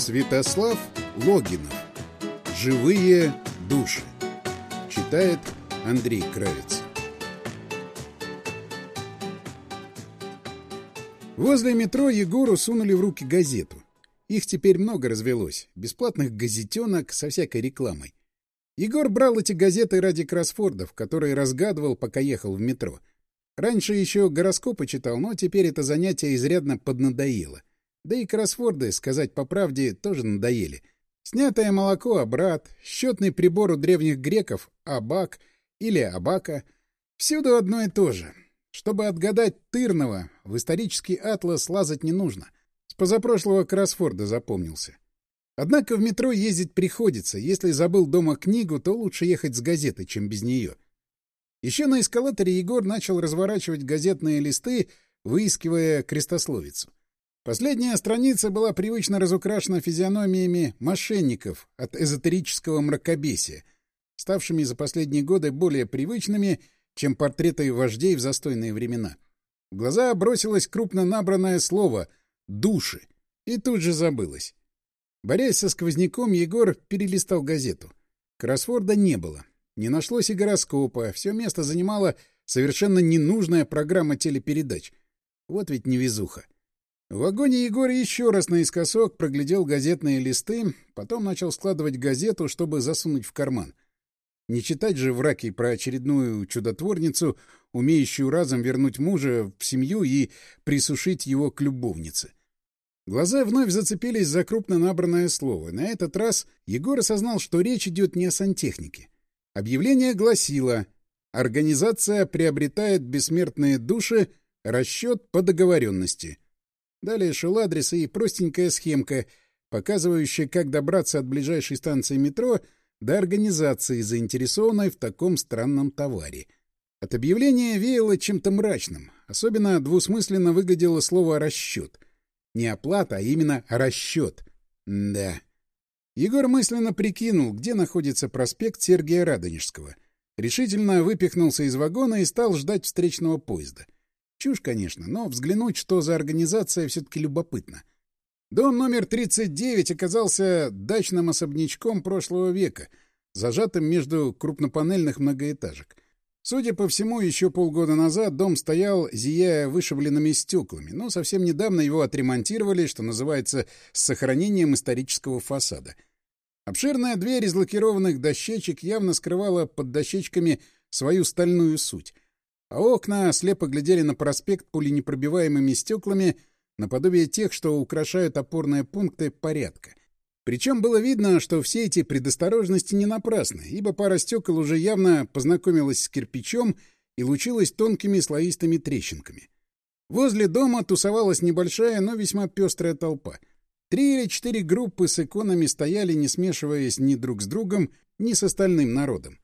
Святослав Логинов. Живые души. Читает Андрей Кравец. Возле метро Егору сунули в руки газету. Их теперь много развелось. Бесплатных газетенок со всякой рекламой. Егор брал эти газеты ради кроссфордов, которые разгадывал, пока ехал в метро. Раньше еще гороскопы читал, но теперь это занятие изрядно поднадоело. Да и кроссворды, сказать по правде, тоже надоели. Снятое молоко — обрат, счетный прибор у древних греков — абак или абака. Всюду одно и то же. Чтобы отгадать Тырного, в исторический атлас лазать не нужно. С позапрошлого кроссфорда запомнился. Однако в метро ездить приходится. Если забыл дома книгу, то лучше ехать с газетой, чем без нее. Еще на эскалаторе Егор начал разворачивать газетные листы, выискивая крестословицу. Последняя страница была привычно разукрашена физиономиями мошенников от эзотерического мракобесия, ставшими за последние годы более привычными, чем портреты вождей в застойные времена. В глаза бросилось крупно набранное слово «души» и тут же забылось. Борясь со сквозняком, Егор перелистал газету. Кроссворда не было. Не нашлось и гороскопа, все место занимала совершенно ненужная программа телепередач. Вот ведь невезуха. В вагоне Егор еще раз наискосок проглядел газетные листы, потом начал складывать газету, чтобы засунуть в карман. Не читать же в раке про очередную чудотворницу, умеющую разом вернуть мужа в семью и присушить его к любовнице. Глаза вновь зацепились за крупно набранное слово. На этот раз Егор осознал, что речь идет не о сантехнике. Объявление гласило «Организация приобретает бессмертные души, расчет по договоренности». Далее шел адрес и простенькая схемка, показывающая, как добраться от ближайшей станции метро до организации, заинтересованной в таком странном товаре. От объявления веяло чем-то мрачным. Особенно двусмысленно выглядело слово «расчет». Не оплата, а именно расчет. да. Егор мысленно прикинул, где находится проспект Сергия Радонежского. Решительно выпихнулся из вагона и стал ждать встречного поезда. Чушь, конечно, но взглянуть, что за организация, все-таки любопытно. Дом номер 39 оказался дачным особнячком прошлого века, зажатым между крупнопанельных многоэтажек. Судя по всему, еще полгода назад дом стоял, зияя вышибленными стеклами, но совсем недавно его отремонтировали, что называется, с сохранением исторического фасада. Обширная дверь из лакированных дощечек явно скрывала под дощечками свою стальную суть — а окна слепо глядели на проспект пуленепробиваемыми стеклами, наподобие тех, что украшают опорные пункты порядка. Причем было видно, что все эти предосторожности не напрасны, ибо пара стекол уже явно познакомилась с кирпичом и лучилась тонкими слоистыми трещинками. Возле дома тусовалась небольшая, но весьма пестрая толпа. Три или четыре группы с иконами стояли, не смешиваясь ни друг с другом, ни с остальным народом.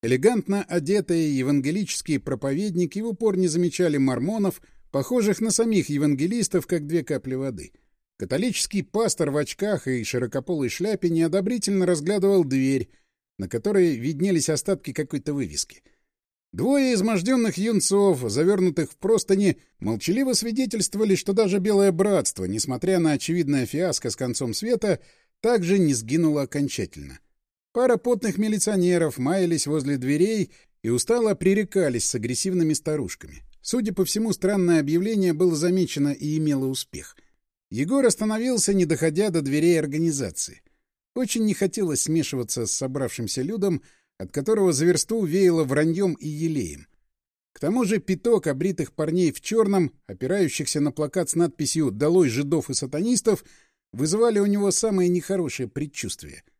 Элегантно одетые евангелические проповедники в упор не замечали мормонов, похожих на самих евангелистов, как две капли воды. Католический пастор в очках и широкополой шляпе неодобрительно разглядывал дверь, на которой виднелись остатки какой-то вывески. Двое изможденных юнцов, завернутых в простыни, молчаливо свидетельствовали, что даже Белое Братство, несмотря на очевидное фиаско с концом света, также не сгинуло окончательно — Пара потных милиционеров маялись возле дверей и устало пререкались с агрессивными старушками. Судя по всему, странное объявление было замечено и имело успех. Егор остановился, не доходя до дверей организации. Очень не хотелось смешиваться с собравшимся людом, от которого за версту веяло враньем и елеем. К тому же пяток обритых парней в черном, опирающихся на плакат с надписью «Долой жидов и сатанистов», вызывали у него самые нехорошие предчувствия —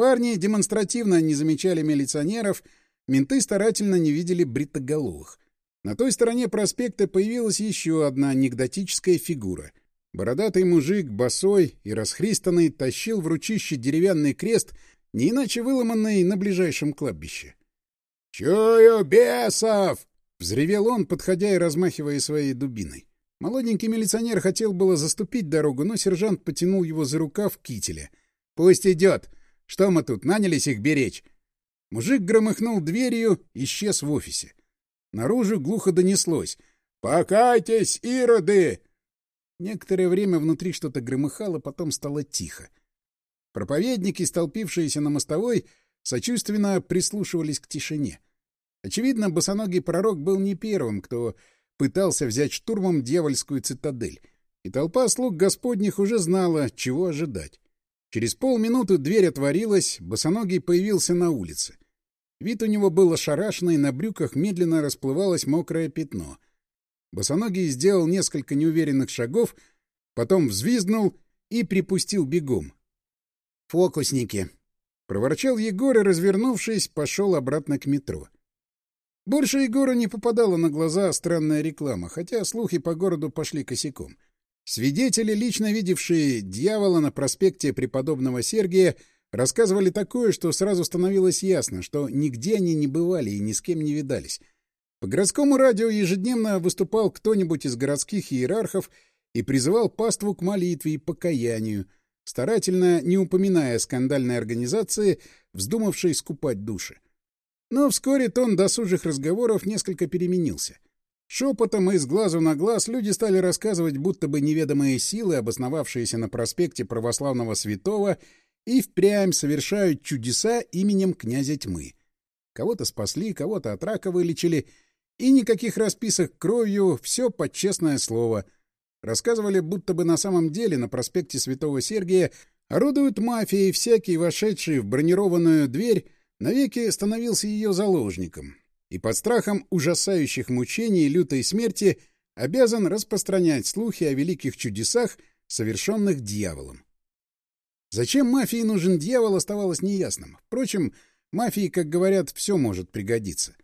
Парни демонстративно не замечали милиционеров, менты старательно не видели бритоголовых. На той стороне проспекта появилась еще одна анекдотическая фигура. Бородатый мужик, босой и расхристанный, тащил в ручище деревянный крест, не иначе выломанный на ближайшем кладбище. «Чую бесов!» — взревел он, подходя и размахивая своей дубиной. Молоденький милиционер хотел было заступить дорогу, но сержант потянул его за рукав кителя. «Пусть идет! Что мы тут, нанялись их беречь? Мужик громыхнул дверью, исчез в офисе. Наружу глухо донеслось. «Покайтесь, ироды!» Некоторое время внутри что-то громыхало, потом стало тихо. Проповедники, столпившиеся на мостовой, сочувственно прислушивались к тишине. Очевидно, босоногий пророк был не первым, кто пытался взять штурмом дьявольскую цитадель, и толпа слуг господних уже знала, чего ожидать. Через полминуты дверь отворилась, босоногий появился на улице. Вид у него был ошарашенный, на брюках медленно расплывалось мокрое пятно. Босоногий сделал несколько неуверенных шагов, потом взвизгнул и припустил бегом. «Фокусники!» — проворчал Егор и, развернувшись, пошел обратно к метро. Больше Егору не попадала на глаза странная реклама, хотя слухи по городу пошли косяком. Свидетели, лично видевшие дьявола на проспекте преподобного Сергия, рассказывали такое, что сразу становилось ясно, что нигде они не бывали и ни с кем не видались. По городскому радио ежедневно выступал кто-нибудь из городских иерархов и призывал паству к молитве и покаянию, старательно не упоминая скандальной организации, вздумавшей скупать души. Но вскоре тон досужих разговоров несколько переменился. Шепотом и с глазу на глаз люди стали рассказывать, будто бы неведомые силы, обосновавшиеся на проспекте православного святого, и впрямь совершают чудеса именем князя тьмы. Кого-то спасли, кого-то от рака вылечили, и никаких расписок кровью, все под честное слово. Рассказывали, будто бы на самом деле на проспекте Святого Сергия орудуют мафией, всякие вошедшие в бронированную дверь навеки становился ее заложником и под страхом ужасающих мучений и лютой смерти обязан распространять слухи о великих чудесах, совершенных дьяволом. Зачем мафии нужен дьявол, оставалось неясным. Впрочем, мафии, как говорят, все может пригодиться.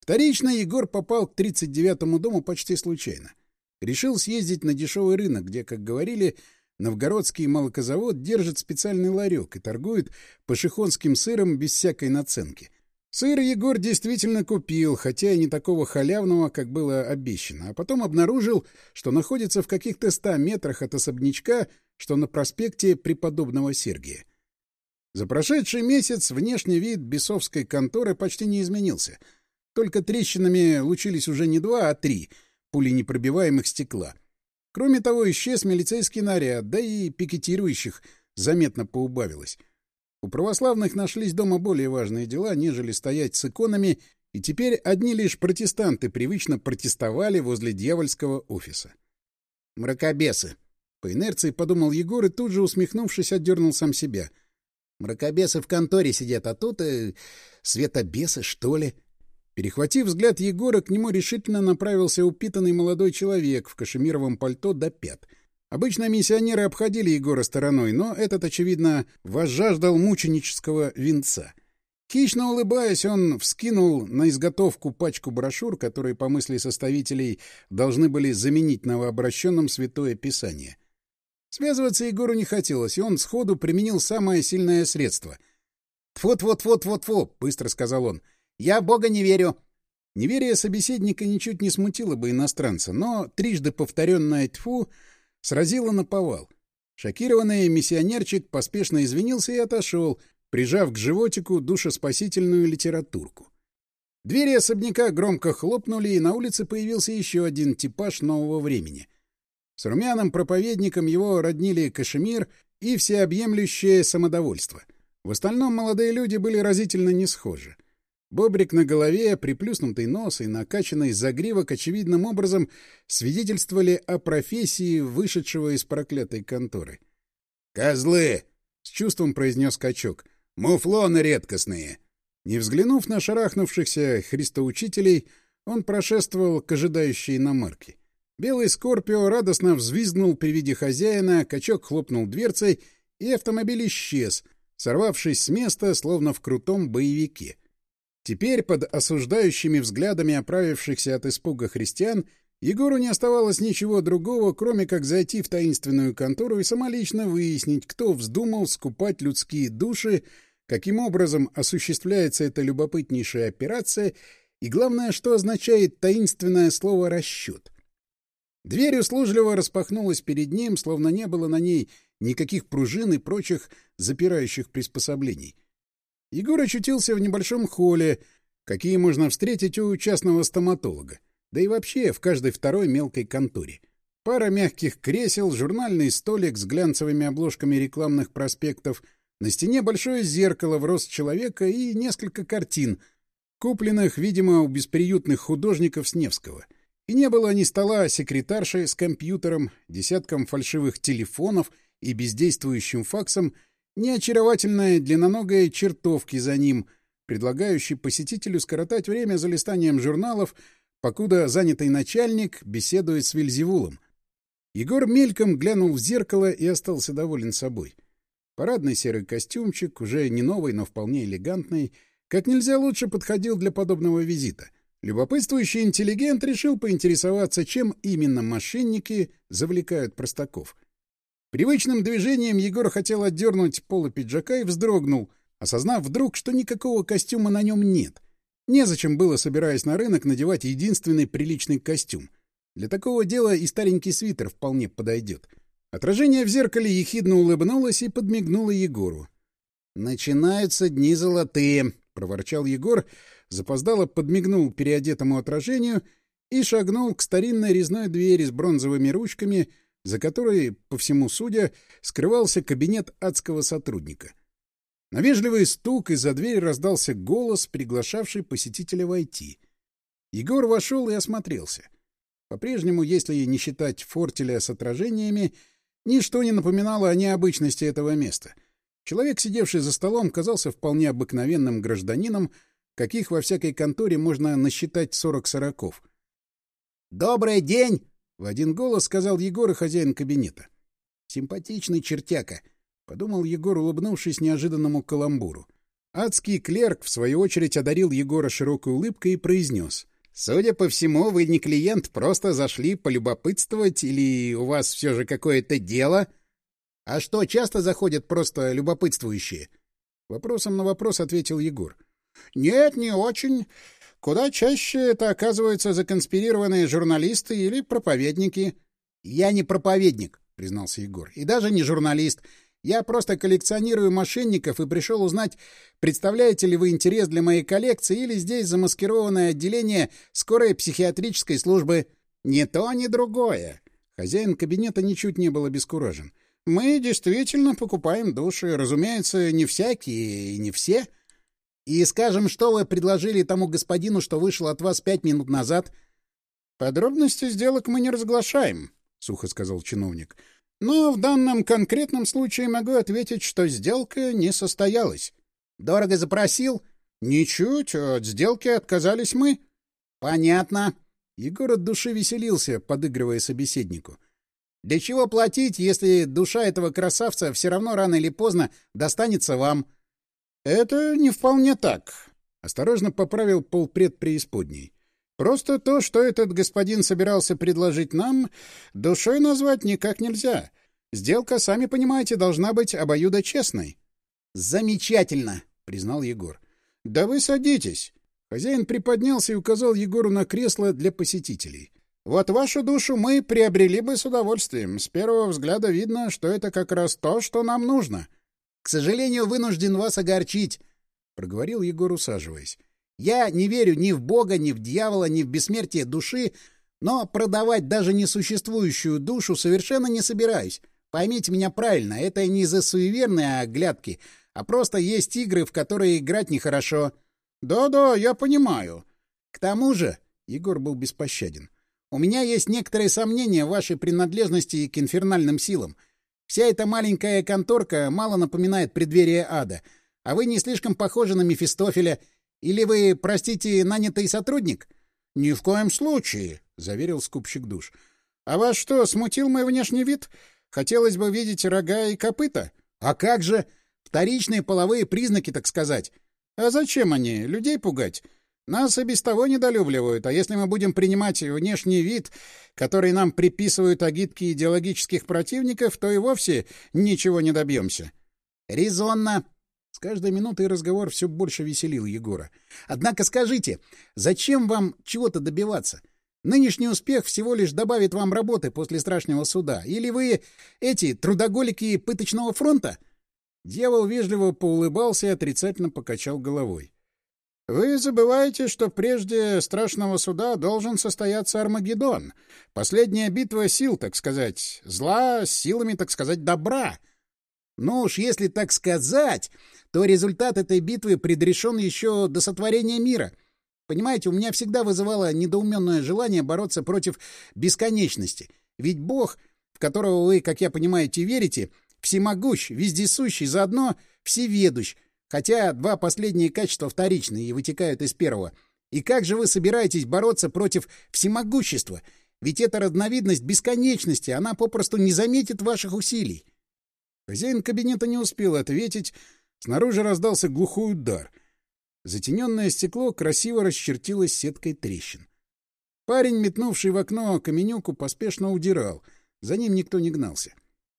Вторично Егор попал к 39-му дому почти случайно. Решил съездить на дешевый рынок, где, как говорили, Новгородский молокозавод держит специальный ларек и торгует пашихонским сыром без всякой наценки. Сыр Егор действительно купил, хотя и не такого халявного, как было обещано, а потом обнаружил, что находится в каких-то ста метрах от особнячка, что на проспекте преподобного Сергия. За прошедший месяц внешний вид бесовской конторы почти не изменился. Только трещинами лучились уже не два, а три пули непробиваемых стекла — Кроме того, исчез милицейский наряд, да и пикетирующих заметно поубавилось. У православных нашлись дома более важные дела, нежели стоять с иконами, и теперь одни лишь протестанты привычно протестовали возле дьявольского офиса. «Мракобесы!» — по инерции подумал Егор и тут же, усмехнувшись, отдернул сам себя. «Мракобесы в конторе сидят, а тут... Э, светобесы, что ли?» Перехватив взгляд Егора, к нему решительно направился упитанный молодой человек в кашемировом пальто до пят. Обычно миссионеры обходили Егора стороной, но этот, очевидно, возжаждал мученического венца. Хищно улыбаясь, он вскинул на изготовку пачку брошюр, которые, по мысли составителей, должны были заменить новообращенным Святое Писание. Связываться Егору не хотелось, и он сходу применил самое сильное средство. «Тьфу-тьфу-тьфу-тьфу-тьфу!» — быстро сказал он — я Бога не верю. Неверие собеседника ничуть не смутило бы иностранца, но трижды повторенное «тьфу» сразило на повал. Шокированный миссионерчик поспешно извинился и отошел, прижав к животику душеспасительную литературку. Двери особняка громко хлопнули, и на улице появился еще один типаж нового времени. С румяным проповедником его роднили кашемир и всеобъемлющее самодовольство. В остальном молодые люди были разительно не схожи. Бобрик на голове, приплюснутый нос и накачанный загривок очевидным образом свидетельствовали о профессии вышедшего из проклятой конторы. «Козлы!» — с чувством произнес качок. «Муфлоны редкостные!» Не взглянув на шарахнувшихся христоучителей, он прошествовал к ожидающей иномарке. Белый Скорпио радостно взвизгнул при виде хозяина, качок хлопнул дверцей, и автомобиль исчез, сорвавшись с места, словно в крутом боевике. Теперь, под осуждающими взглядами оправившихся от испуга христиан, Егору не оставалось ничего другого, кроме как зайти в таинственную контору и самолично выяснить, кто вздумал скупать людские души, каким образом осуществляется эта любопытнейшая операция и, главное, что означает таинственное слово «расчет». Дверь услужливо распахнулась перед ним, словно не было на ней никаких пружин и прочих запирающих приспособлений — Егор очутился в небольшом холле, какие можно встретить у частного стоматолога, да и вообще в каждой второй мелкой конторе. Пара мягких кресел, журнальный столик с глянцевыми обложками рекламных проспектов, на стене большое зеркало в рост человека и несколько картин, купленных, видимо, у бесприютных художников с Невского. И не было ни стола секретарши с компьютером, десятком фальшивых телефонов и бездействующим факсом, ни очаровательной длинноногой чертовки за ним, предлагающей посетителю скоротать время за листанием журналов, покуда занятый начальник беседует с Вильзевулом — Егор мельком глянул в зеркало и остался доволен собой. Парадный серый костюмчик, уже не новый, но вполне элегантный, как нельзя лучше подходил для подобного визита. Любопытствующий интеллигент решил поинтересоваться, чем именно мошенники завлекают простаков. Привычным движением Егор хотел отдернуть полы пиджака и вздрогнул, осознав вдруг, что никакого костюма на нем нет. Незачем было, собираясь на рынок, надевать единственный приличный костюм — для такого дела и старенький свитер вполне подойдет. Отражение в зеркале ехидно улыбнулось и подмигнуло Егору. «Начинаются дни золотые», — проворчал Егор, запоздало подмигнул переодетому отражению и шагнул к старинной резной двери с бронзовыми ручками, за которой, по всему судя, скрывался кабинет адского сотрудника. На вежливый стук из-за двери раздался голос, приглашавший посетителя войти. Егор вошел и осмотрелся — по-прежнему, если не считать фортеля с отражениями, ничто не напоминало о необычности этого места. Человек, сидевший за столом, казался вполне обыкновенным гражданином, каких во всякой конторе можно насчитать сорок сороков. «Добрый день!» — в один голос сказал Егор и хозяин кабинета. «Симпатичный чертяка», — подумал Егор, улыбнувшись неожиданному каламбуру. Адский клерк, в свою очередь, одарил Егора широкой улыбкой и произнес. Судя по всему, вы не клиент, просто зашли полюбопытствовать или у вас все же какое-то дело? А что, часто заходят просто любопытствующие? Вопросом на вопрос ответил Егор. Нет, не очень. Куда чаще это оказываются законспирированные журналисты или проповедники. Я не проповедник, признался Егор, и даже не журналист. Я просто коллекционирую мошенников и пришел узнать, представляете ли вы интерес для моей коллекции или здесь замаскированное отделение скорой психиатрической службы. Ни то, ни другое. Хозяин кабинета ничуть не был обескуражен. Мы действительно покупаем души, разумеется, не всякие и не все. И скажем, что вы предложили тому господину, что вышел от вас пять минут назад. Подробности сделок мы не разглашаем, — сухо сказал чиновник. — но в данном конкретном случае могу ответить, что сделка не состоялась. Дорого запросил? Ничуть, от сделки отказались мы. Понятно. Егор от души веселился, подыгрывая собеседнику. Для чего платить, если душа этого красавца все равно рано или поздно достанется вам? Это не вполне так. Осторожно поправил полпред преисподней. Просто то, что этот господин собирался предложить нам, душой назвать никак нельзя. Сделка, сами понимаете, должна быть обоюдочестной. — Замечательно, — признал Егор. — Да вы садитесь. Хозяин приподнялся и указал Егору на кресло для посетителей. — Вот вашу душу мы приобрели бы с удовольствием. С первого взгляда видно, что это как раз то, что нам нужно. — К сожалению, вынужден вас огорчить, — проговорил Егор, усаживаясь. Я не верю ни в Бога, ни в дьявола, ни в бессмертие души, но продавать даже несуществующую душу совершенно не собираюсь. Поймите меня правильно, это не за суеверные оглядки, а просто есть игры, в которые играть нехорошо. Да-да, я понимаю. К тому же, Егор был беспощаден, у меня есть некоторые сомнения в вашей принадлежности к инфернальным силам. Вся эта маленькая конторка мало напоминает преддверие ада, а вы не слишком похожи на Мефистофеля или вы, простите, нанятый сотрудник? — Ни в коем случае, — заверил скупщик душ. — А вас что, смутил мой внешний вид? Хотелось бы видеть рога и копыта? А как же? Вторичные половые признаки, так сказать. А зачем они? Людей пугать? Нас и без того недолюбливают, а если мы будем принимать внешний вид, который нам приписывают агитки идеологических противников, то и вовсе ничего не добьемся. — Резонно, с каждой минутой разговор все больше веселил Егора. «Однако скажите, зачем вам чего-то добиваться? Нынешний успех всего лишь добавит вам работы после страшного суда. Или вы эти трудоголики пыточного фронта?» Дьявол вежливо поулыбался и отрицательно покачал головой. Вы забываете, что прежде страшного суда должен состояться Армагеддон. Последняя битва сил, так сказать. Зла с силами, так сказать, добра. Ну уж если так сказать, то результат этой битвы предрешен еще до сотворения мира. Понимаете, у меня всегда вызывало недоуменное желание бороться против бесконечности. Ведь Бог, в которого вы, как я понимаю, верите, всемогущ, вездесущий, заодно всеведущ, Хотя два последние качества вторичные и вытекают из первого. И как же вы собираетесь бороться против всемогущества? Ведь эта разновидность бесконечности, она попросту не заметит ваших усилий. Хозяин кабинета не успел ответить. Снаружи раздался глухой удар. Затененное стекло красиво расчертилось сеткой трещин. Парень, метнувший в окно каменюку, поспешно удирал. За ним никто не гнался.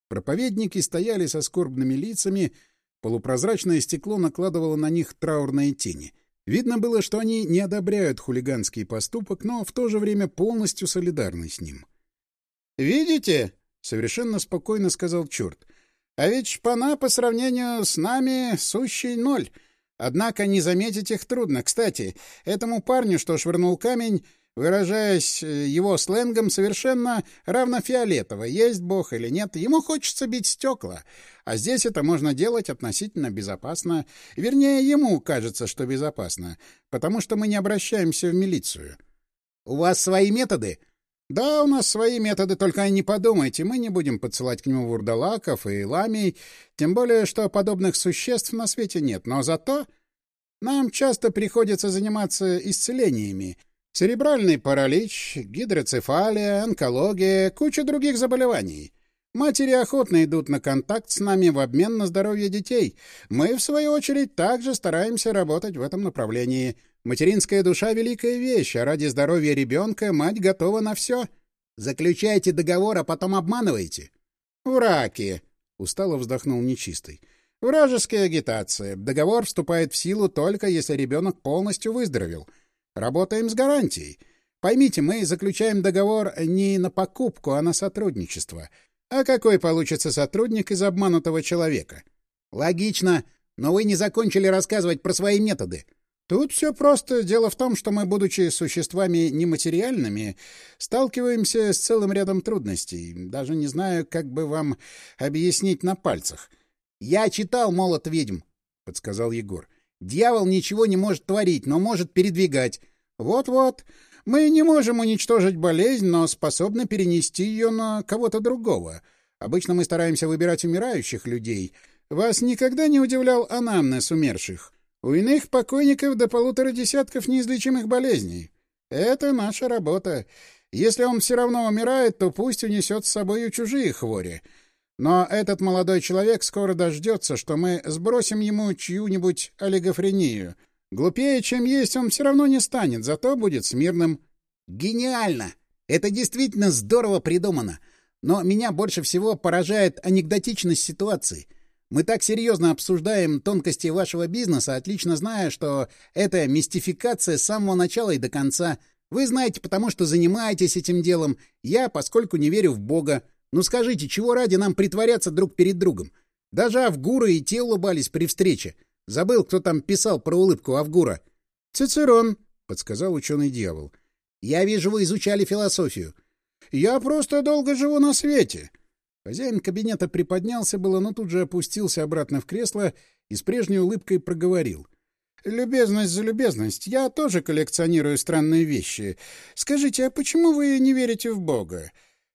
Проповедники стояли со скорбными лицами, Полупрозрачное стекло накладывало на них траурные тени. Видно было, что они не одобряют хулиганский поступок, но в то же время полностью солидарны с ним. «Видите?» — совершенно спокойно сказал черт. «А ведь шпана по сравнению с нами сущий ноль. Однако не заметить их трудно. Кстати, этому парню, что швырнул камень, выражаясь э, его сленгом, совершенно равнофиолетово, есть бог или нет. Ему хочется бить стекла. А здесь это можно делать относительно безопасно. Вернее, ему кажется, что безопасно, потому что мы не обращаемся в милицию. «У вас свои методы?» «Да, у нас свои методы, только не подумайте, мы не будем подсылать к нему вурдалаков и ламий, тем более, что подобных существ на свете нет, но зато нам часто приходится заниматься исцелениями». Церебральный паралич, гидроцефалия, онкология, куча других заболеваний. Матери охотно идут на контакт с нами в обмен на здоровье детей. Мы, в свою очередь, также стараемся работать в этом направлении. Материнская душа — великая вещь, а ради здоровья ребенка мать готова на все. Заключайте договор, а потом обманываете. Враки! — устало вздохнул нечистый. Вражеская агитация. Договор вступает в силу только если ребенок полностью выздоровел — Работаем с гарантией. Поймите, мы заключаем договор не на покупку, а на сотрудничество. А какой получится сотрудник из обманутого человека? Логично, но вы не закончили рассказывать про свои методы. Тут все просто. Дело в том, что мы, будучи существами нематериальными, сталкиваемся с целым рядом трудностей. Даже не знаю, как бы вам объяснить на пальцах. «Я читал «Молот ведьм», — подсказал Егор. Дьявол ничего не может творить, но может передвигать. Вот-вот. Мы не можем уничтожить болезнь, но способны перенести ее на кого-то другого. Обычно мы стараемся выбирать умирающих людей. Вас никогда не удивлял анамнез умерших? У иных покойников до полутора десятков неизлечимых болезней. Это наша работа. Если он все равно умирает, то пусть унесет с собой чужие хвори. Но этот молодой человек скоро дождется, что мы сбросим ему чью-нибудь олигофрению. Глупее, чем есть, он все равно не станет, зато будет смирным. Гениально! Это действительно здорово придумано. Но меня больше всего поражает анекдотичность ситуации. Мы так серьезно обсуждаем тонкости вашего бизнеса, отлично зная, что это мистификация с самого начала и до конца. Вы знаете, потому что занимаетесь этим делом. Я, поскольку не верю в Бога. Ну скажите, чего ради нам притворяться друг перед другом? Даже Авгура и те улыбались при встрече. Забыл, кто там писал про улыбку Авгура. — Цицерон, — подсказал ученый-дьявол. — Я вижу, вы изучали философию. — Я просто долго живу на свете. Хозяин кабинета приподнялся было, но тут же опустился обратно в кресло и с прежней улыбкой проговорил. — Любезность за любезность. Я тоже коллекционирую странные вещи. Скажите, а почему вы не верите в Бога?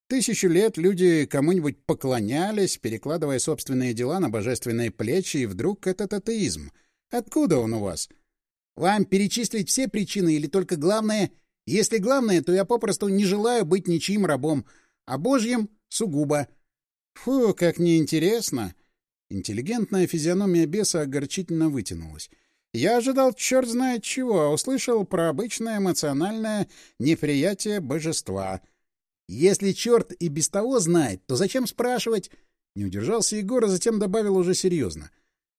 Тысячу лет люди кому-нибудь поклонялись, перекладывая собственные дела на божественные плечи, и вдруг этот атеизм. Откуда он у вас? Вам перечислить все причины или только главное? Если главное, то я попросту не желаю быть ничьим рабом, а божьим — сугубо. Фу, как неинтересно. Интеллигентная физиономия беса огорчительно вытянулась. Я ожидал черт знает чего, а услышал про обычное эмоциональное неприятие божества — если черт и без того знает, то зачем спрашивать? Не удержался Егор, а затем добавил уже серьезно.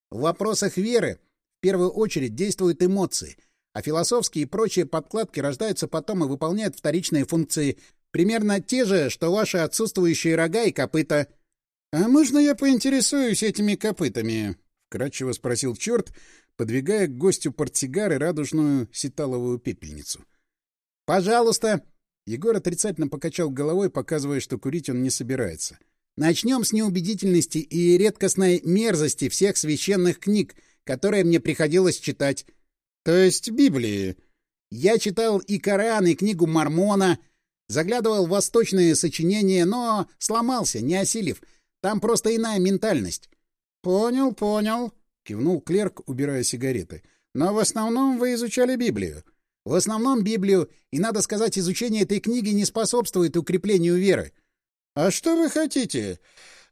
В вопросах веры в первую очередь действуют эмоции, а философские и прочие подкладки рождаются потом и выполняют вторичные функции, примерно те же, что ваши отсутствующие рога и копыта. — А можно я поинтересуюсь этими копытами? — вкратчиво спросил черт, подвигая к гостю портсигар и радужную ситаловую пепельницу. «Пожалуйста!» Егор отрицательно покачал головой, показывая, что курить он не собирается. «Начнем с неубедительности и редкостной мерзости всех священных книг, которые мне приходилось читать». «То есть Библии?» «Я читал и Коран, и книгу Мормона, заглядывал в восточные сочинения, но сломался, не осилив. Там просто иная ментальность». «Понял, понял», — кивнул клерк, убирая сигареты. «Но в основном вы изучали Библию». В основном Библию, и, надо сказать, изучение этой книги не способствует укреплению веры. А что вы хотите?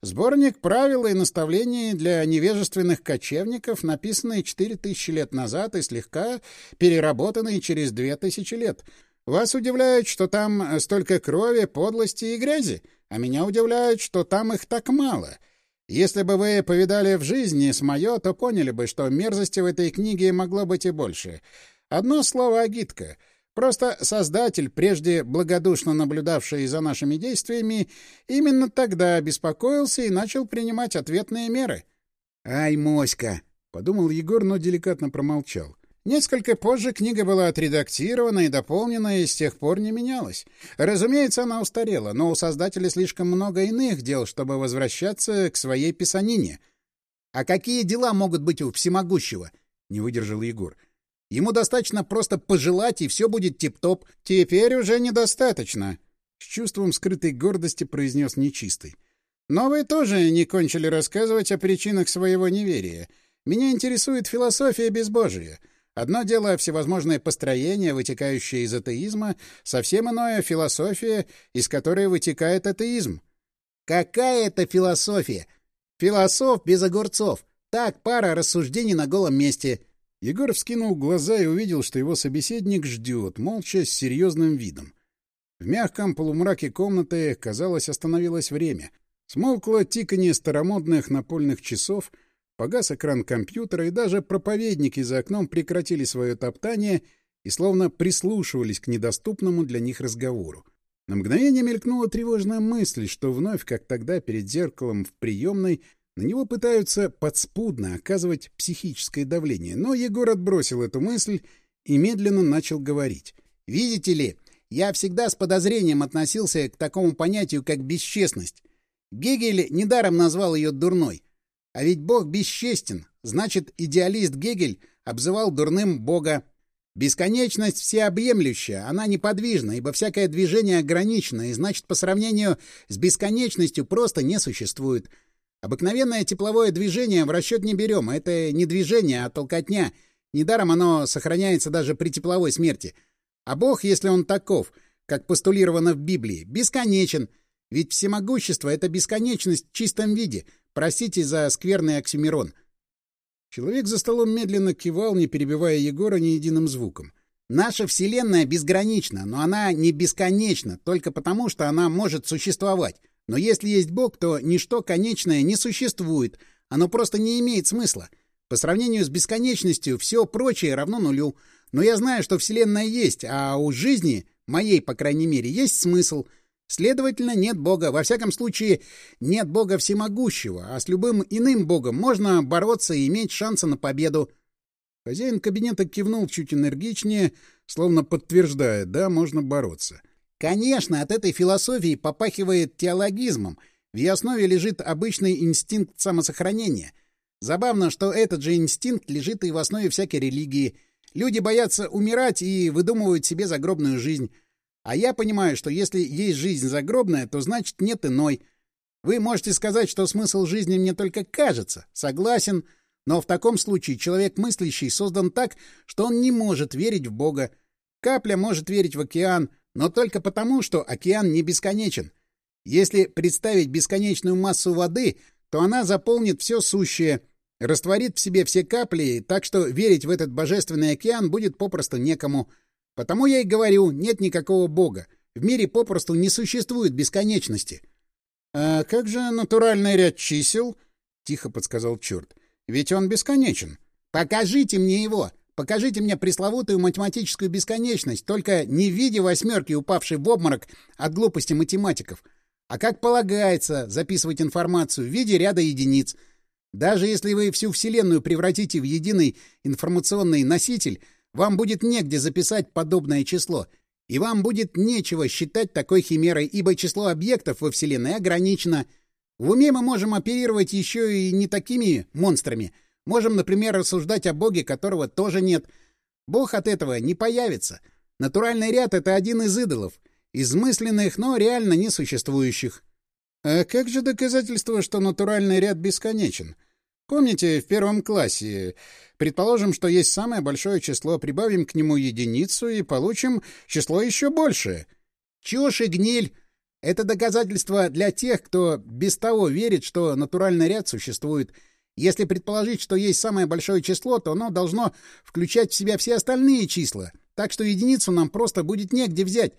Сборник правил и наставлений для невежественных кочевников, написанный четыре тысячи лет назад и слегка переработанный через две тысячи лет. Вас удивляет, что там столько крови, подлости и грязи, а меня удивляет, что там их так мало. Если бы вы повидали в жизни с мое, то поняли бы, что мерзости в этой книге могло быть и больше. Одно слово агитка. Просто создатель, прежде благодушно наблюдавший за нашими действиями, именно тогда обеспокоился и начал принимать ответные меры. «Ай, моська!» — подумал Егор, но деликатно промолчал. Несколько позже книга была отредактирована и дополнена, и с тех пор не менялась. Разумеется, она устарела, но у создателя слишком много иных дел, чтобы возвращаться к своей писанине. — А какие дела могут быть у всемогущего? — не выдержал Егор. Ему достаточно просто пожелать, и все будет тип-топ. Теперь уже недостаточно, — с чувством скрытой гордости произнес нечистый. Но вы тоже не кончили рассказывать о причинах своего неверия. Меня интересует философия безбожия. Одно дело — всевозможные построения, вытекающие из атеизма, совсем иное — философия, из которой вытекает атеизм. Какая это философия? Философ без огурцов. Так, пара рассуждений на голом месте. Егор вскинул глаза и увидел, что его собеседник ждет, молча, с серьезным видом. В мягком полумраке комнаты, казалось, остановилось время. Смолкло тиканье старомодных напольных часов, погас экран компьютера, и даже проповедники за окном прекратили свое топтание и словно прислушивались к недоступному для них разговору. На мгновение мелькнула тревожная мысль, что вновь, как тогда перед зеркалом в приемной, на него пытаются подспудно оказывать психическое давление, но Егор отбросил эту мысль и медленно начал говорить. «Видите ли, я всегда с подозрением относился к такому понятию, как бесчестность. Гегель недаром назвал ее дурной. А ведь Бог бесчестен, значит, идеалист Гегель обзывал дурным Бога. Бесконечность всеобъемлющая, она неподвижна, ибо всякое движение ограничено, и значит, по сравнению с бесконечностью просто не существует». Обыкновенное тепловое движение в расчет не берем. Это не движение, а толкотня. Недаром оно сохраняется даже при тепловой смерти. А Бог, если он таков, как постулировано в Библии, бесконечен. Ведь всемогущество — это бесконечность в чистом виде. Простите за скверный оксюмерон. Человек за столом медленно кивал, не перебивая Егора ни единым звуком. Наша Вселенная безгранична, но она не бесконечна только потому, что она может существовать. Но если есть Бог, то ничто конечное не существует, оно просто не имеет смысла. По сравнению с бесконечностью все прочее равно нулю. Но я знаю, что Вселенная есть, а у жизни, моей, по крайней мере, есть смысл. Следовательно, нет Бога. Во всяком случае, нет Бога всемогущего, а с любым иным Богом можно бороться и иметь шансы на победу. Хозяин кабинета кивнул чуть энергичнее, словно подтверждая, да, можно бороться. — Конечно, от этой философии попахивает теологизмом. В ее основе лежит обычный инстинкт самосохранения. Забавно, что этот же инстинкт лежит и в основе всякой религии. Люди боятся умирать и выдумывают себе загробную жизнь. А я понимаю, что если есть жизнь загробная, то значит нет иной. Вы можете сказать, что смысл жизни мне только кажется. Согласен. Но в таком случае человек мыслящий создан так, что он не может верить в Бога. Капля может верить в океан, но только потому, что океан не бесконечен. Если представить бесконечную массу воды, то она заполнит все сущее, растворит в себе все капли, так что верить в этот божественный океан будет попросту некому. Потому я и говорю, нет никакого бога. В мире попросту не существует бесконечности. — А как же натуральный ряд чисел? — тихо подсказал черт. — Ведь он бесконечен. — Покажите мне его! Покажите мне пресловутую математическую бесконечность, только не в виде восьмерки, упавшей в обморок от глупости математиков, а как полагается записывать информацию в виде ряда единиц. Даже если вы всю Вселенную превратите в единый информационный носитель, вам будет негде записать подобное число, и вам будет нечего считать такой химерой, ибо число объектов во Вселенной ограничено. В уме мы можем оперировать еще и не такими монстрами. Можем, например, рассуждать о Боге, которого тоже нет. Бог от этого не появится. Натуральный ряд — это один из идолов, измысленных, но реально несуществующих. А как же доказательство, что натуральный ряд бесконечен? Помните, в первом классе, предположим, что есть самое большое число, прибавим к нему единицу и получим число еще большее. Чушь и гниль! Это доказательство для тех, кто без того верит, что натуральный ряд существует. Если предположить, что есть самое большое число, то оно должно включать в себя все остальные числа. Так что единицу нам просто будет негде взять.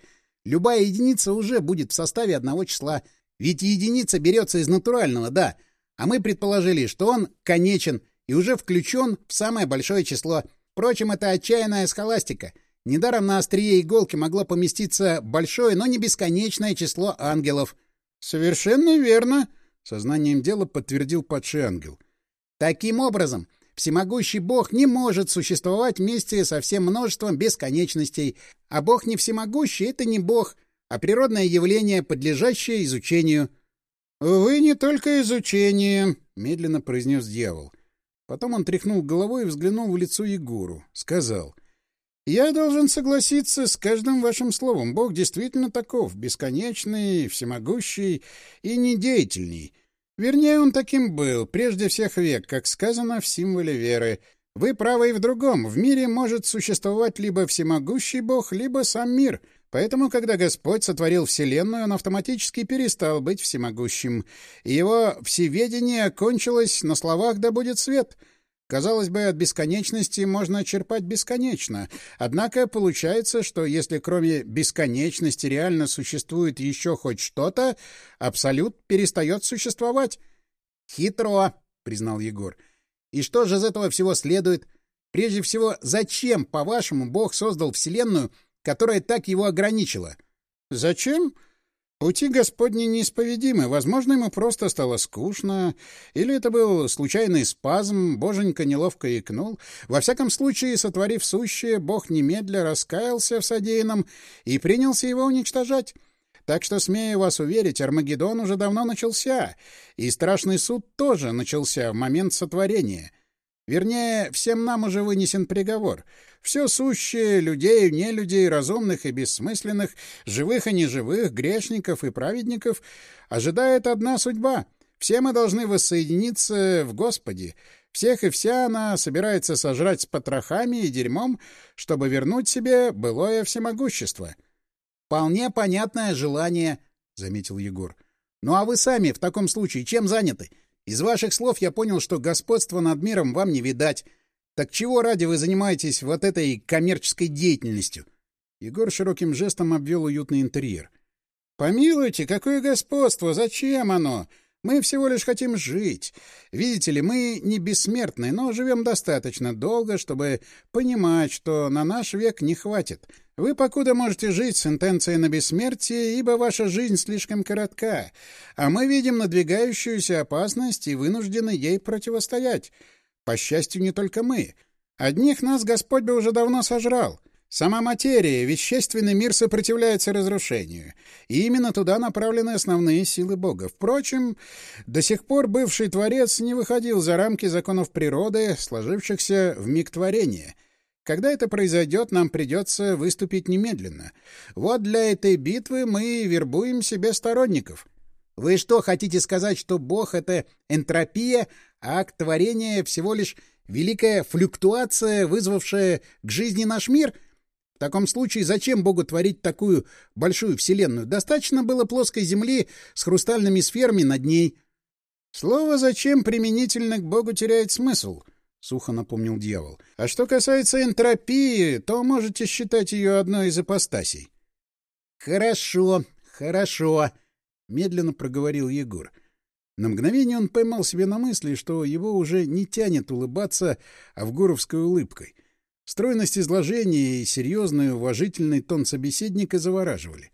Любая единица уже будет в составе одного числа. Ведь единица берется из натурального, да — а мы предположили, что он конечен и уже включен в самое большое число. Впрочем, это отчаянная схоластика. Недаром на острие иголки могло поместиться большое, но не бесконечное число ангелов. — Совершенно верно, — сознанием дела подтвердил падший ангел. — Таким образом, всемогущий бог не может существовать вместе со всем множеством бесконечностей, а бог не всемогущий — это не бог, а природное явление, подлежащее изучению. «Вы не только изучение», — медленно произнес дьявол. Потом он тряхнул головой и взглянул в лицо Егору. Сказал, «Я должен согласиться с каждым вашим словом. Бог действительно таков, бесконечный, всемогущий и недеятельный. Вернее, он таким был, прежде всех век, как сказано в символе веры. Вы правы и в другом. В мире может существовать либо всемогущий Бог, либо сам мир». Поэтому, когда Господь сотворил Вселенную, он автоматически перестал быть всемогущим, и его всеведение кончилось на словах «да будет свет». Казалось бы, от бесконечности можно черпать бесконечно. Однако получается, что если кроме бесконечности реально существует еще хоть что-то, абсолют перестает существовать. «Хитро», — признал Егор. «И что же из этого всего следует? Прежде всего, зачем, по-вашему, Бог создал Вселенную — которая так его ограничила. Зачем? Пути Господни неисповедимы. Возможно, ему просто стало скучно, или это был случайный спазм, боженька неловко икнул. Во всяком случае, сотворив сущее, Бог немедля раскаялся в содеянном и принялся его уничтожать. Так что, смею вас уверить, Армагеддон уже давно начался, и страшный суд тоже начался в момент сотворения. Вернее, всем нам уже вынесен приговор. Все сущее, людей, нелюдей, разумных и бессмысленных, живых и неживых, грешников и праведников, ожидает одна судьба. Все мы должны воссоединиться в Господе. Всех и вся она собирается сожрать с потрохами и дерьмом, чтобы вернуть себе былое всемогущество. — Вполне понятное желание, — заметил Егор. — Ну а вы сами в таком случае чем заняты? Из ваших слов я понял, что господство над миром вам не видать. Так чего ради вы занимаетесь вот этой коммерческой деятельностью? Егор широким жестом обвел уютный интерьер. Помилуйте, какое господство? Зачем оно? Мы всего лишь хотим жить. Видите ли, мы не бессмертны, но живем достаточно долго, чтобы понимать, что на наш век не хватит. Вы покуда можете жить с интенцией на бессмертие, ибо ваша жизнь слишком коротка, а мы видим надвигающуюся опасность и вынуждены ей противостоять. По счастью, не только мы. Одних нас Господь бы уже давно сожрал. Сама материя, вещественный мир сопротивляется разрушению, и именно туда направлены основные силы Бога. Впрочем, до сих пор бывший Творец не выходил за рамки законов природы, сложившихся в миг творения. Когда это произойдет, нам придется выступить немедленно. Вот для этой битвы мы вербуем себе сторонников. Вы что, хотите сказать, что Бог — это энтропия, а акт творения всего лишь великая флюктуация, вызвавшая к жизни наш мир? В таком случае зачем Богу творить такую большую вселенную? Достаточно было плоской земли с хрустальными сферами над ней. Слово «зачем» применительно к Богу теряет смысл —— сухо напомнил дьявол. — А что касается энтропии, то можете считать ее одной из апостасий. — Хорошо, хорошо, — медленно проговорил Егор. На мгновение он поймал себе на мысли, что его уже не тянет улыбаться Авгуровской улыбкой. Стройность изложения и серьезный уважительный тон собеседника завораживали.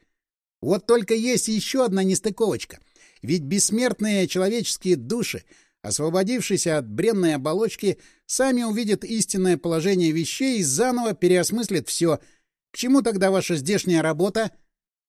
«Вот только есть еще одна нестыковочка. Ведь бессмертные человеческие души освободившись от бренной оболочки, сами увидят истинное положение вещей и заново переосмыслят все. К чему тогда ваша здешняя работа?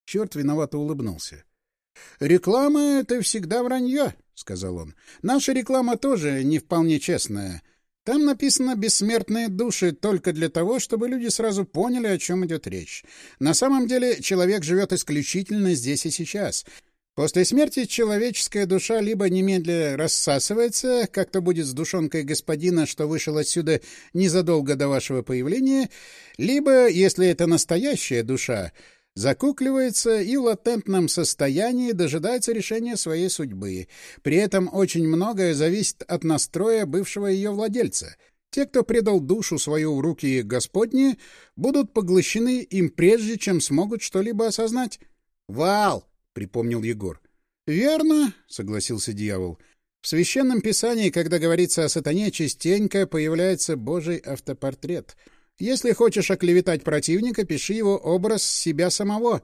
Черт виновато улыбнулся. — Реклама — это всегда вранье, — сказал он. — Наша реклама тоже не вполне честная. Там написано «бессмертные души» только для того, чтобы люди сразу поняли, о чем идет речь. На самом деле человек живет исключительно здесь и сейчас — После смерти человеческая душа либо немедля рассасывается, как то будет с душонкой господина, что вышел отсюда незадолго до вашего появления, либо, если это настоящая душа, закукливается и в латентном состоянии дожидается решения своей судьбы. При этом очень многое зависит от настроя бывшего ее владельца. Те, кто предал душу свою в руки Господни, будут поглощены им прежде, чем смогут что-либо осознать. «Вал!» — припомнил Егор. «Верно», — согласился дьявол. «В священном писании, когда говорится о сатане, частенько появляется Божий автопортрет. Если хочешь оклеветать противника, пиши его образ себя самого».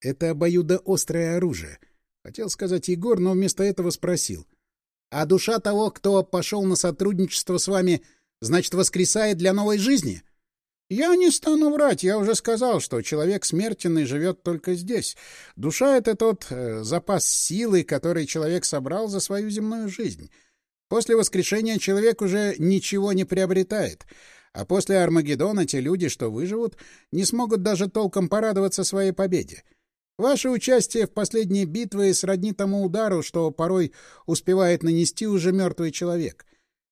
«Это обоюдоострое оружие», — хотел сказать Егор, но вместо этого спросил. «А душа того, кто пошел на сотрудничество с вами, значит, воскресает для новой жизни?» Я не стану врать, я уже сказал, что человек смертенный живет только здесь. Душа — это тот э, запас силы, который человек собрал за свою земную жизнь. После воскрешения человек уже ничего не приобретает, а после Армагеддона те люди, что выживут, не смогут даже толком порадоваться своей победе. Ваше участие в последней битве сродни тому удару, что порой успевает нанести уже мертвый человек.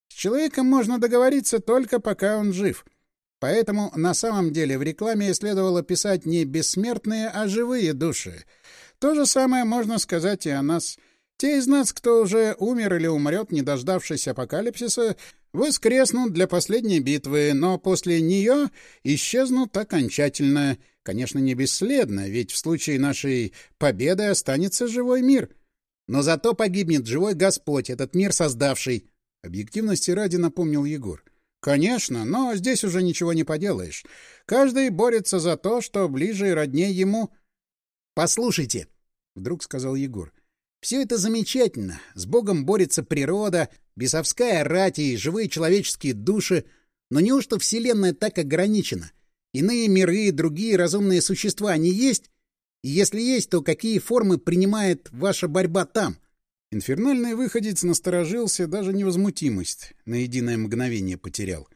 С человеком можно договориться только пока он жив — Поэтому на самом деле в рекламе следовало писать не бессмертные, а живые души. То же самое можно сказать и о нас. Те из нас, кто уже умер или умрет, не дождавшись апокалипсиса, воскреснут для последней битвы, но после нее исчезнут окончательно. Конечно, не бесследно, ведь в случае нашей победы останется живой мир. Но зато погибнет живой Господь, этот мир создавший. Объективности ради напомнил Егор. Конечно, но здесь уже ничего не поделаешь. Каждый борется за то, что ближе и роднее ему. Послушайте, вдруг сказал Егор. Все это замечательно. С Богом борется природа, бесовская рать и живые человеческие души. Но неужто Вселенная так ограничена? Иные миры и другие разумные существа не есть? И если есть, то какие формы принимает ваша борьба там? — Инфернальный выходец насторожился, даже невозмутимость на единое мгновение потерял.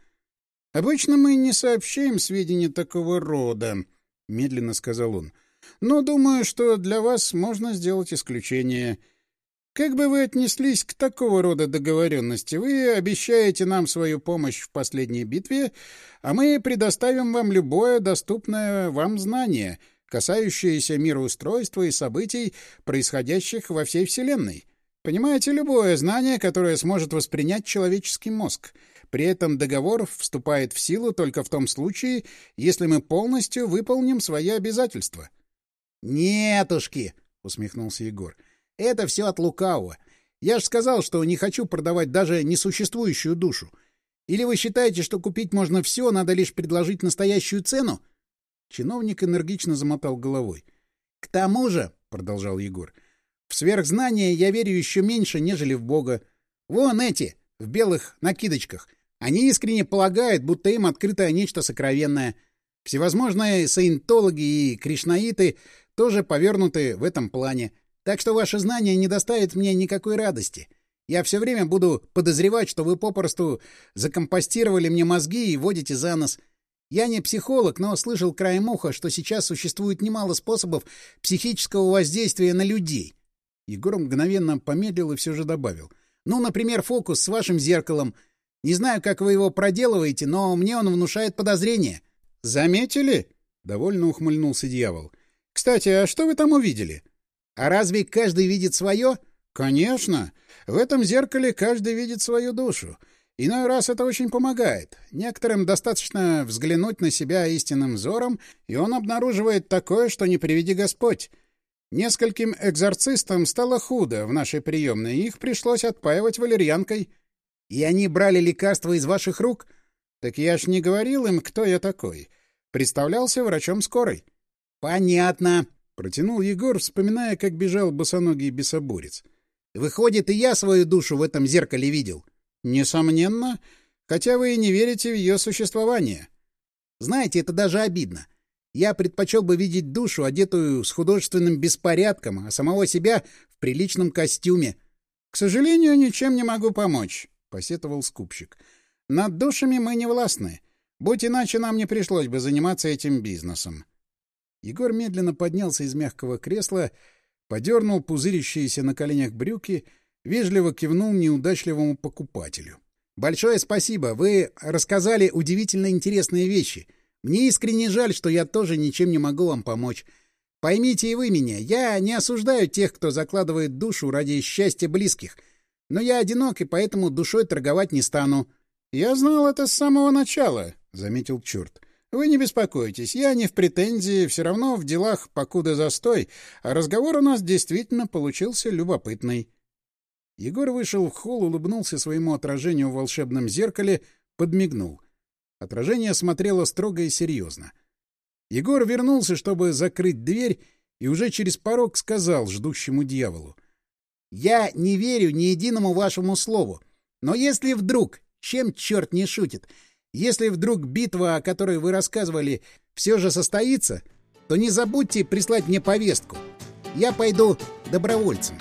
«Обычно мы не сообщаем сведения такого рода», — медленно сказал он. «Но думаю, что для вас можно сделать исключение. Как бы вы отнеслись к такого рода договоренности? Вы обещаете нам свою помощь в последней битве, а мы предоставим вам любое доступное вам знание, касающееся мироустройства и событий, происходящих во всей Вселенной». Понимаете, любое знание, которое сможет воспринять человеческий мозг. При этом договор вступает в силу только в том случае, если мы полностью выполним свои обязательства. «Нетушки!» — усмехнулся Егор. «Это все от лукавого. Я же сказал, что не хочу продавать даже несуществующую душу. Или вы считаете, что купить можно все, надо лишь предложить настоящую цену?» Чиновник энергично замотал головой. «К тому же», — продолжал Егор, — в сверхзнание я верю еще меньше, нежели в Бога. Вон эти, в белых накидочках. Они искренне полагают, будто им открыто нечто сокровенное. Всевозможные саентологи и кришнаиты тоже повернуты в этом плане. Так что ваше знание не доставит мне никакой радости. Я все время буду подозревать, что вы попросту закомпостировали мне мозги и водите за нос. Я не психолог, но слышал краем уха, что сейчас существует немало способов психического воздействия на людей. Егор мгновенно помедлил и все же добавил. «Ну, например, фокус с вашим зеркалом. Не знаю, как вы его проделываете, но мне он внушает подозрение». «Заметили?» — довольно ухмыльнулся дьявол. «Кстати, а что вы там увидели?» «А разве каждый видит свое?» «Конечно. В этом зеркале каждый видит свою душу. Иной раз это очень помогает. Некоторым достаточно взглянуть на себя истинным взором, и он обнаруживает такое, что не приведи Господь. Нескольким экзорцистам стало худо в нашей приемной, их пришлось отпаивать валерьянкой. И они брали лекарства из ваших рук? Так я ж не говорил им, кто я такой. Представлялся врачом скорой. Понятно, протянул Егор, вспоминая, как бежал босоногий бесоборец. Выходит, и я свою душу в этом зеркале видел. Несомненно, хотя вы и не верите в ее существование. Знаете, это даже обидно. Я предпочел бы видеть душу, одетую с художественным беспорядком, а самого себя в приличном костюме. — К сожалению, ничем не могу помочь, — посетовал скупщик. — Над душами мы не властны. Будь иначе, нам не пришлось бы заниматься этим бизнесом. Егор медленно поднялся из мягкого кресла, подернул пузырящиеся на коленях брюки, вежливо кивнул неудачливому покупателю. — Большое спасибо. Вы рассказали удивительно интересные вещи. Мне искренне жаль, что я тоже ничем не могу вам помочь. Поймите и вы меня, я не осуждаю тех, кто закладывает душу ради счастья близких. Но я одинок, и поэтому душой торговать не стану. — Я знал это с самого начала, — заметил черт. Вы не беспокойтесь, я не в претензии, все равно в делах покуда застой, а разговор у нас действительно получился любопытный. Егор вышел в холл, улыбнулся своему отражению в волшебном зеркале, подмигнул. Отражение смотрело строго и серьезно. Егор вернулся, чтобы закрыть дверь, и уже через порог сказал ждущему дьяволу. — Я не верю ни единому вашему слову. Но если вдруг, чем черт не шутит, если вдруг битва, о которой вы рассказывали, все же состоится, то не забудьте прислать мне повестку. Я пойду добровольцем.